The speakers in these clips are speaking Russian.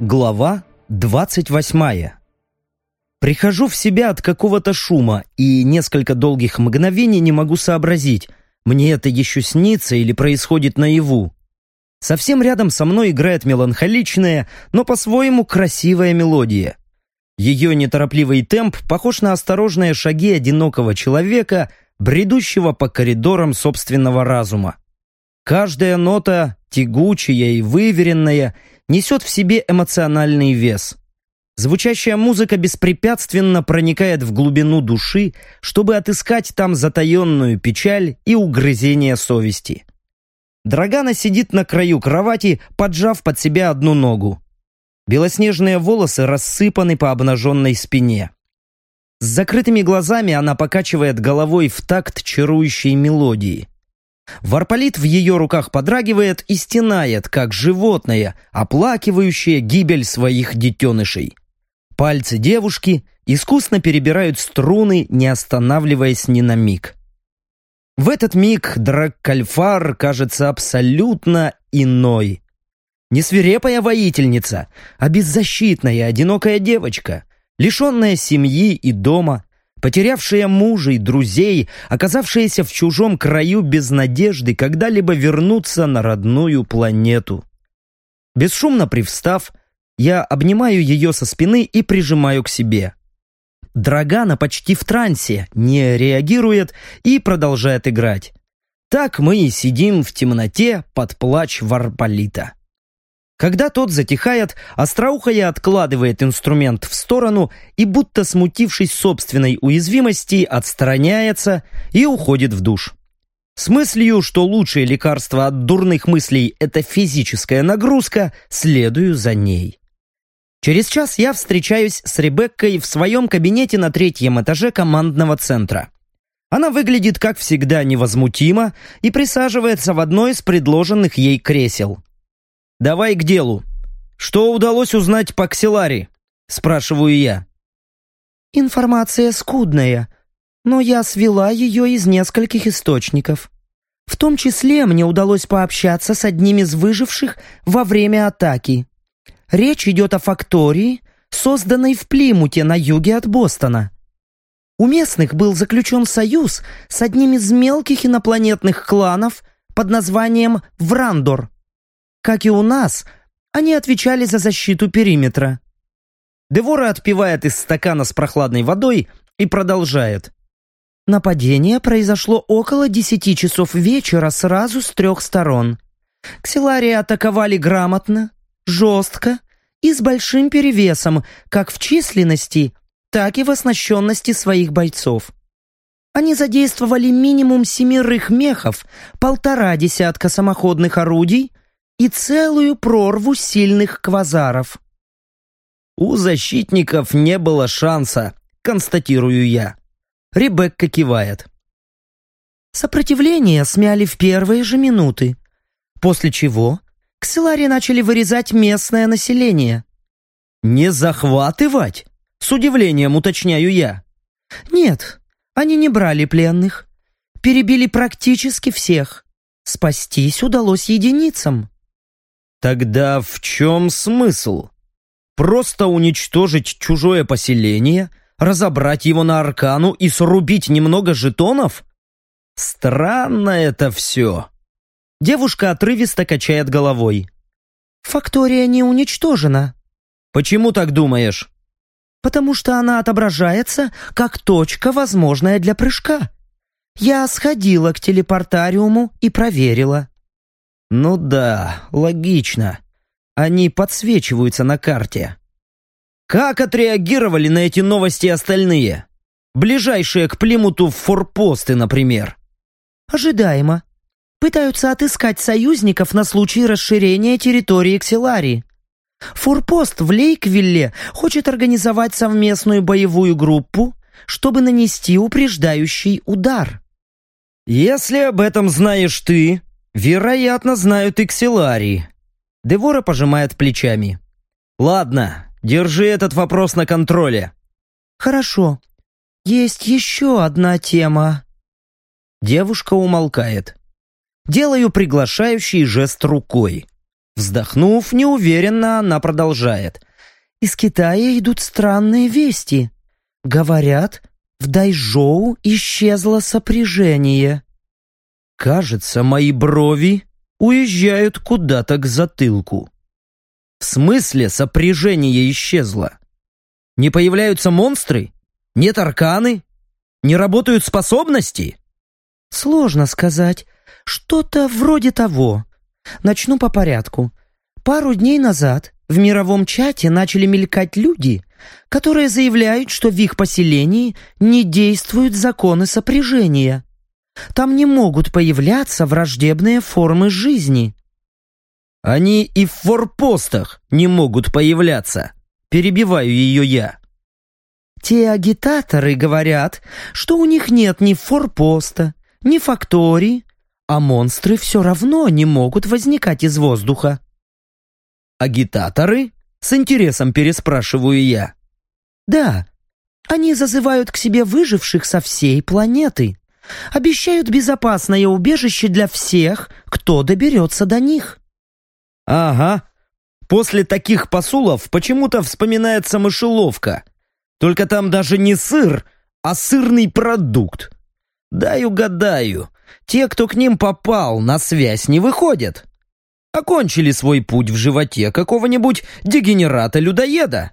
Глава двадцать восьмая. Прихожу в себя от какого-то шума и несколько долгих мгновений не могу сообразить, мне это еще снится или происходит наяву. Совсем рядом со мной играет меланхоличная, но по-своему красивая мелодия. Ее неторопливый темп похож на осторожные шаги одинокого человека, бредущего по коридорам собственного разума. Каждая нота, тягучая и выверенная, несет в себе эмоциональный вес. Звучащая музыка беспрепятственно проникает в глубину души, чтобы отыскать там затаенную печаль и угрызение совести. Драгана сидит на краю кровати, поджав под себя одну ногу. Белоснежные волосы рассыпаны по обнаженной спине. С закрытыми глазами она покачивает головой в такт чарующей мелодии. Варполит в ее руках подрагивает и стенает, как животное, оплакивающее гибель своих детенышей. Пальцы девушки искусно перебирают струны, не останавливаясь ни на миг. В этот миг Драккальфар кажется абсолютно иной. Не свирепая воительница, а беззащитная, одинокая девочка, лишенная семьи и дома, потерявшая мужа и друзей, оказавшаяся в чужом краю без надежды когда-либо вернуться на родную планету. Бесшумно привстав, я обнимаю ее со спины и прижимаю к себе. Драгана почти в трансе, не реагирует и продолжает играть. Так мы и сидим в темноте под плач Варполита. Когда тот затихает, остроухая откладывает инструмент в сторону и, будто смутившись собственной уязвимости, отстраняется и уходит в душ. С мыслью, что лучшее лекарство от дурных мыслей – это физическая нагрузка, следую за ней. Через час я встречаюсь с Ребеккой в своем кабинете на третьем этаже командного центра. Она выглядит, как всегда, невозмутимо и присаживается в одно из предложенных ей кресел. Давай к делу. Что удалось узнать по Ксилари? Спрашиваю я. Информация скудная, но я свела ее из нескольких источников. В том числе мне удалось пообщаться с одним из выживших во время атаки. Речь идет о фактории, созданной в Плимуте на юге от Бостона. У местных был заключен союз с одним из мелких инопланетных кланов под названием Врандор. Как и у нас, они отвечали за защиту периметра. Девора отпивает из стакана с прохладной водой и продолжает. Нападение произошло около десяти часов вечера сразу с трех сторон. Ксиларии атаковали грамотно, жестко и с большим перевесом, как в численности, так и в оснащенности своих бойцов. Они задействовали минимум семерых мехов, полтора десятка самоходных орудий и целую прорву сильных квазаров. У защитников не было шанса, констатирую я. Ребекка кивает. Сопротивление смяли в первые же минуты, после чего ксилари начали вырезать местное население. «Не захватывать?» — с удивлением уточняю я. «Нет, они не брали пленных. Перебили практически всех. Спастись удалось единицам». Тогда в чем смысл? Просто уничтожить чужое поселение, разобрать его на аркану и срубить немного жетонов? Странно это все. Девушка отрывисто качает головой. Фактория не уничтожена. Почему так думаешь? Потому что она отображается как точка, возможная для прыжка. Я сходила к телепортариуму и проверила. Ну да, логично. Они подсвечиваются на карте. Как отреагировали на эти новости остальные? Ближайшие к Плимуту форпосты, например. Ожидаемо. Пытаются отыскать союзников на случай расширения территории Ксилари. Форпост в Лейквилле хочет организовать совместную боевую группу, чтобы нанести упреждающий удар. Если об этом знаешь ты, Вероятно, знают и ксилари. Девора пожимает плечами. Ладно, держи этот вопрос на контроле. Хорошо. Есть еще одна тема. Девушка умолкает. Делаю приглашающий жест рукой. Вздохнув, неуверенно, она продолжает. «Из Китая идут странные вести. Говорят, в Дайжоу исчезло сопряжение». Кажется, мои брови уезжают куда-то к затылку. В смысле сопряжение исчезло? Не появляются монстры? Нет арканы? Не работают способности? Сложно сказать. Что-то вроде того. Начну по порядку. Пару дней назад в мировом чате начали мелькать люди, которые заявляют, что в их поселении не действуют законы сопряжения. Там не могут появляться враждебные формы жизни. Они и в форпостах не могут появляться. Перебиваю ее я. Те агитаторы говорят, что у них нет ни форпоста, ни факторий, а монстры все равно не могут возникать из воздуха. Агитаторы? С интересом переспрашиваю я. Да, они зазывают к себе выживших со всей планеты. Обещают безопасное убежище для всех, кто доберется до них. Ага. После таких посулов почему-то вспоминается мышеловка. Только там даже не сыр, а сырный продукт. Дай угадаю, те, кто к ним попал, на связь не выходят. Окончили свой путь в животе какого-нибудь дегенерата-людоеда.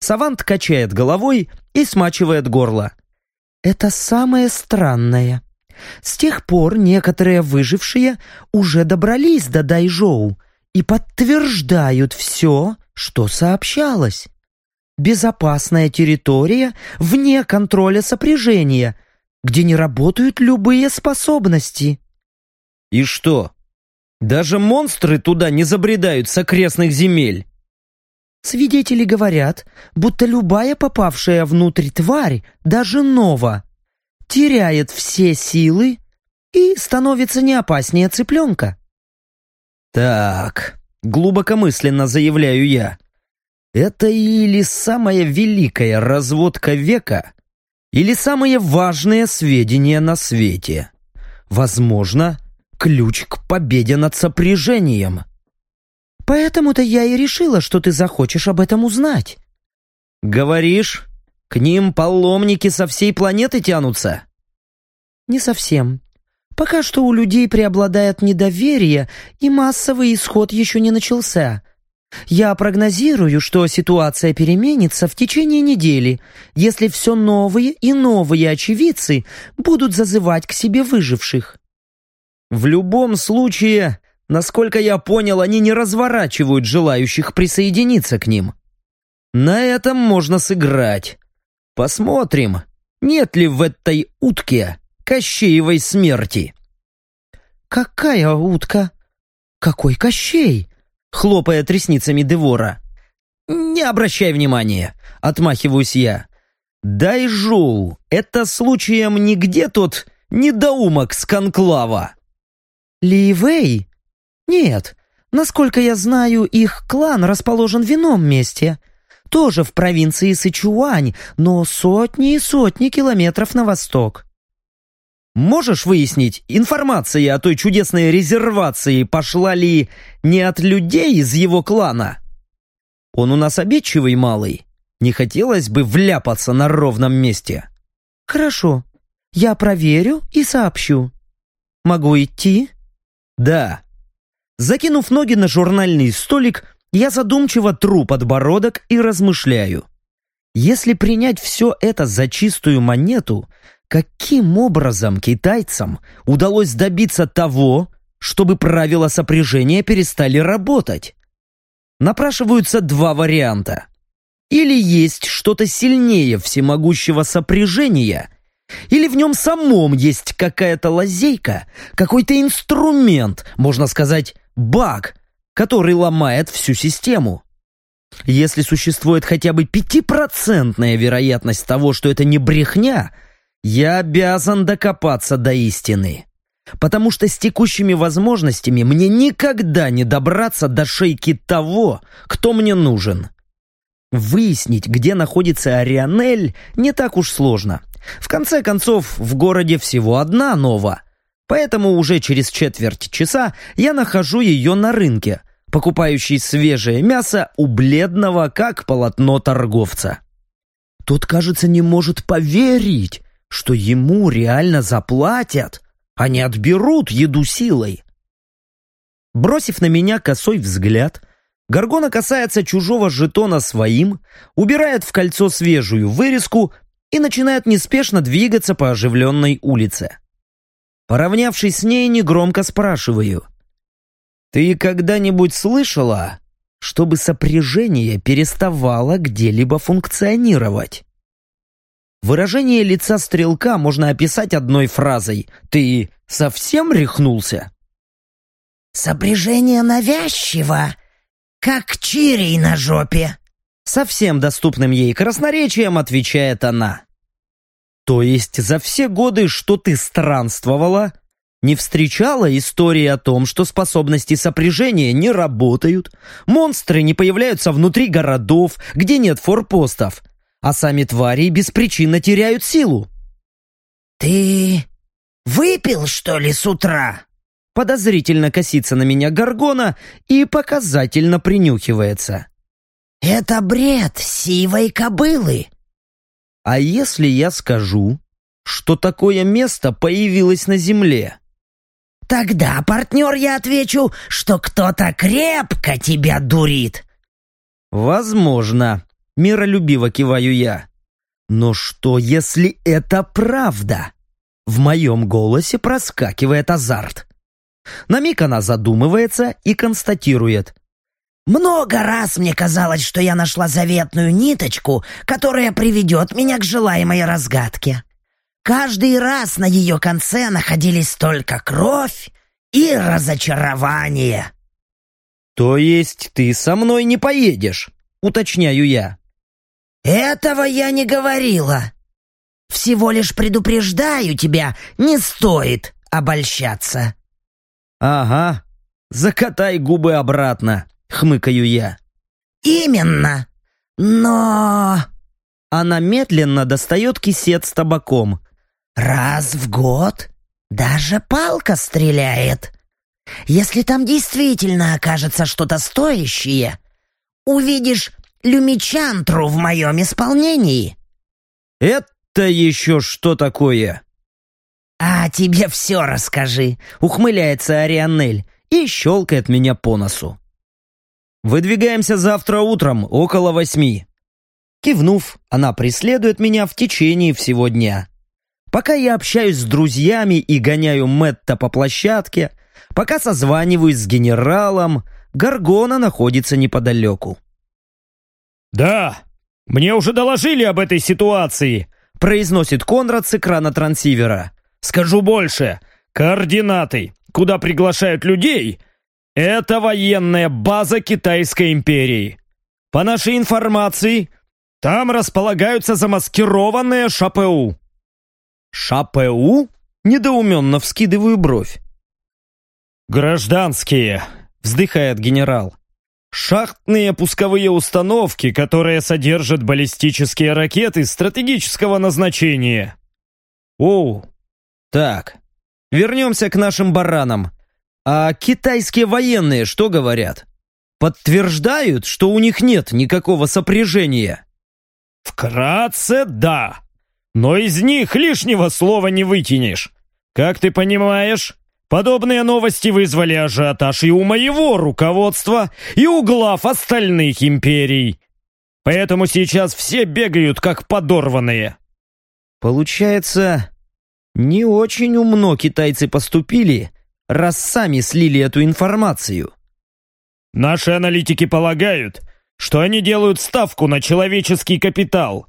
Савант качает головой и смачивает горло. Это самое странное. С тех пор некоторые выжившие уже добрались до Дайжоу и подтверждают все, что сообщалось. Безопасная территория вне контроля сопряжения, где не работают любые способности. И что? Даже монстры туда не забредают с окрестных земель. Свидетели говорят, будто любая попавшая внутрь тварь, даже нова, теряет все силы и становится не опаснее цыпленка. Так, глубокомысленно заявляю я. Это или самая великая разводка века, или самые важные сведения на свете. Возможно, ключ к победе над сопряжением. Поэтому-то я и решила, что ты захочешь об этом узнать. Говоришь, к ним паломники со всей планеты тянутся? Не совсем. Пока что у людей преобладает недоверие, и массовый исход еще не начался. Я прогнозирую, что ситуация переменится в течение недели, если все новые и новые очевидцы будут зазывать к себе выживших. В любом случае, Насколько я понял, они не разворачивают желающих присоединиться к ним. На этом можно сыграть. Посмотрим, нет ли в этой утке Кощеевой смерти. «Какая утка? Какой Кощей?» — хлопая ресницами Девора. «Не обращай внимания», — отмахиваюсь я. «Дай жул, это случаем не где тот недоумок с конклава?» «Ли Вэй?» «Нет, насколько я знаю, их клан расположен в ином месте. Тоже в провинции Сычуань, но сотни и сотни километров на восток». «Можешь выяснить, информация о той чудесной резервации пошла ли не от людей из его клана? Он у нас обидчивый малый. Не хотелось бы вляпаться на ровном месте». «Хорошо, я проверю и сообщу. Могу идти?» «Да», Закинув ноги на журнальный столик, я задумчиво тру подбородок и размышляю. Если принять все это за чистую монету, каким образом китайцам удалось добиться того, чтобы правила сопряжения перестали работать? Напрашиваются два варианта. Или есть что-то сильнее всемогущего сопряжения – или в нем самом есть какая-то лазейка, какой-то инструмент, можно сказать, баг, который ломает всю систему. Если существует хотя бы пятипроцентная вероятность того, что это не брехня, я обязан докопаться до истины. Потому что с текущими возможностями мне никогда не добраться до шейки того, кто мне нужен. Выяснить, где находится Арианель, не так уж сложно. В конце концов, в городе всего одна Нова — Поэтому уже через четверть часа я нахожу ее на рынке, покупающий свежее мясо у бледного, как полотно торговца. Тот, кажется, не может поверить, что ему реально заплатят, а не отберут еду силой. Бросив на меня косой взгляд, Гаргона касается чужого жетона своим, убирает в кольцо свежую вырезку и начинает неспешно двигаться по оживленной улице. Поравнявшись с ней, негромко спрашиваю. «Ты когда-нибудь слышала, чтобы сопряжение переставало где-либо функционировать?» Выражение лица стрелка можно описать одной фразой «Ты совсем рехнулся?» «Сопряжение навязчиво, как чирий на жопе», совсем доступным ей красноречием отвечает она. То есть за все годы, что ты странствовала, не встречала истории о том, что способности сопряжения не работают, монстры не появляются внутри городов, где нет форпостов, а сами твари беспричинно теряют силу. «Ты выпил, что ли, с утра?» Подозрительно косится на меня Гаргона и показательно принюхивается. «Это бред сивой кобылы!» «А если я скажу, что такое место появилось на земле?» «Тогда, партнер, я отвечу, что кто-то крепко тебя дурит!» «Возможно», — миролюбиво киваю я. «Но что, если это правда?» В моем голосе проскакивает азарт. На миг она задумывается и констатирует. Много раз мне казалось, что я нашла заветную ниточку, которая приведет меня к желаемой разгадке. Каждый раз на ее конце находились только кровь и разочарование. «То есть ты со мной не поедешь?» — уточняю я. «Этого я не говорила. Всего лишь предупреждаю тебя, не стоит обольщаться». «Ага, закатай губы обратно», — хмыкаю я. «Именно! Но...» Она медленно достает кисет с табаком. «Раз в год даже палка стреляет. Если там действительно окажется что-то стоящее, увидишь люмичантру в моем исполнении». «Это еще что такое?» «А тебе все расскажи», — ухмыляется Арианель и щелкает меня по носу. Выдвигаемся завтра утром, около восьми». Кивнув, она преследует меня в течение всего дня. Пока я общаюсь с друзьями и гоняю Мэтта по площадке, пока созваниваюсь с генералом, Гаргона находится неподалеку. «Да, мне уже доложили об этой ситуации», произносит Конрад с экрана трансивера. «Скажу больше. Координаты, куда приглашают людей, это военная база Китайской империи. По нашей информации, там располагаются замаскированные ШПУ. ШПУ? Недоуменно вскидываю бровь. Гражданские, вздыхает генерал. Шахтные пусковые установки, которые содержат баллистические ракеты стратегического назначения. О, так, вернемся к нашим баранам. А китайские военные что говорят? Подтверждают, что у них нет никакого сопряжения? Вкратце, да. Но из них лишнего слова не вытянешь. Как ты понимаешь, подобные новости вызвали ажиотаж и у моего руководства, и у глав остальных империй. Поэтому сейчас все бегают, как подорванные. Получается, не очень умно китайцы поступили, раз сами слили эту информацию? Наши аналитики полагают, что они делают ставку на человеческий капитал.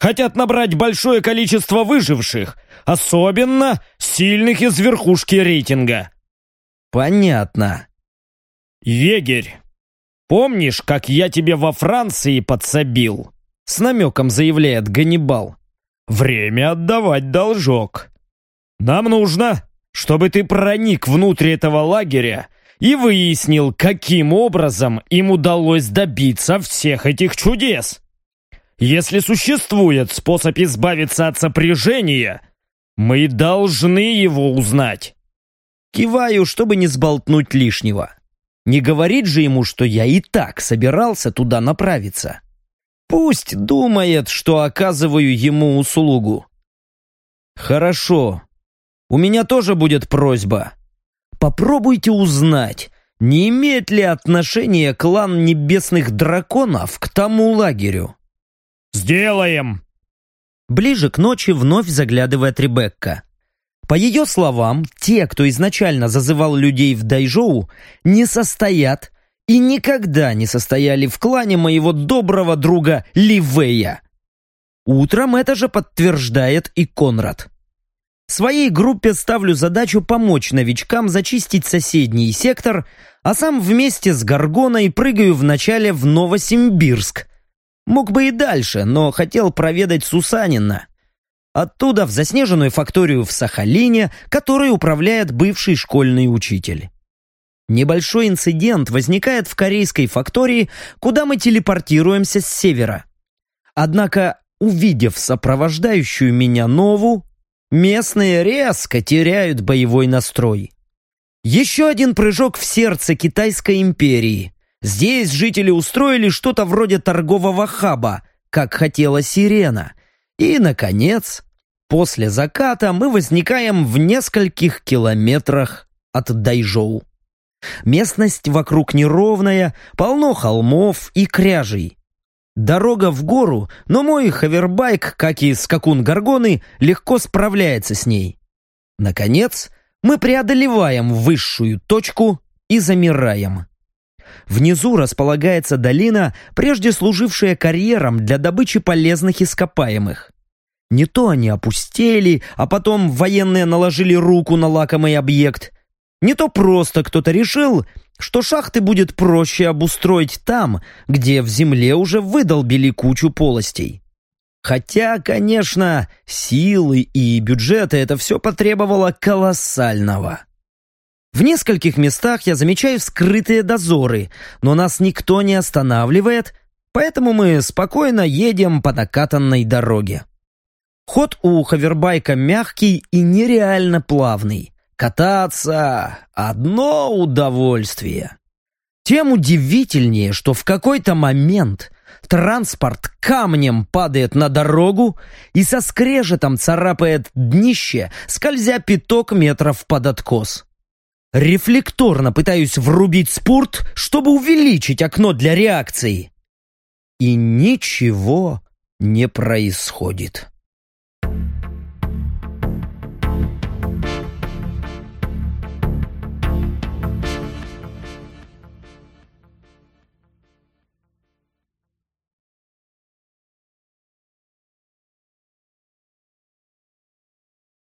Хотят набрать большое количество выживших, особенно сильных из верхушки рейтинга. Понятно. Егерь, помнишь, как я тебе во Франции подсобил? С намеком заявляет Ганнибал. Время отдавать должок. Нам нужно, чтобы ты проник внутрь этого лагеря и выяснил, каким образом им удалось добиться всех этих чудес. Если существует способ избавиться от сопряжения, мы должны его узнать. Киваю, чтобы не сболтнуть лишнего. Не говорит же ему, что я и так собирался туда направиться. Пусть думает, что оказываю ему услугу. Хорошо. У меня тоже будет просьба. Попробуйте узнать, не имеет ли отношение клан небесных драконов к тому лагерю. «Сделаем!» Ближе к ночи вновь заглядывает Ребекка. По ее словам, те, кто изначально зазывал людей в Дайжоу, не состоят и никогда не состояли в клане моего доброго друга Ливея. Утром это же подтверждает и Конрад. Своей группе ставлю задачу помочь новичкам зачистить соседний сектор, а сам вместе с Гаргоной прыгаю вначале в Новосимбирск. Мог бы и дальше, но хотел проведать Сусанина. Оттуда в заснеженную факторию в Сахалине, которой управляет бывший школьный учитель. Небольшой инцидент возникает в корейской фактории, куда мы телепортируемся с севера. Однако, увидев сопровождающую меня Нову, местные резко теряют боевой настрой. Еще один прыжок в сердце Китайской империи. Здесь жители устроили что-то вроде торгового хаба, как хотела Сирена. И, наконец, После заката мы возникаем в нескольких километрах от Дайжоу. Местность вокруг неровная, полно холмов и кряжей. Дорога в гору, но мой хавербайк, как и скакун Гаргоны, легко справляется с ней. Наконец, мы преодолеваем высшую точку и замираем. Внизу располагается долина, прежде служившая карьером для добычи полезных ископаемых. Не то они опустели, а потом военные наложили руку на лакомый объект. Не то просто кто-то решил, что шахты будет проще обустроить там, где в земле уже выдолбили кучу полостей. Хотя, конечно, силы и бюджеты это все потребовало колоссального. В нескольких местах я замечаю скрытые дозоры, но нас никто не останавливает, поэтому мы спокойно едем по накатанной дороге. Ход у хавербайка мягкий и нереально плавный. Кататься — одно удовольствие. Тем удивительнее, что в какой-то момент транспорт камнем падает на дорогу и со скрежетом царапает днище, скользя пяток метров под откос. Рефлекторно пытаюсь врубить спорт, чтобы увеличить окно для реакции. И ничего не происходит.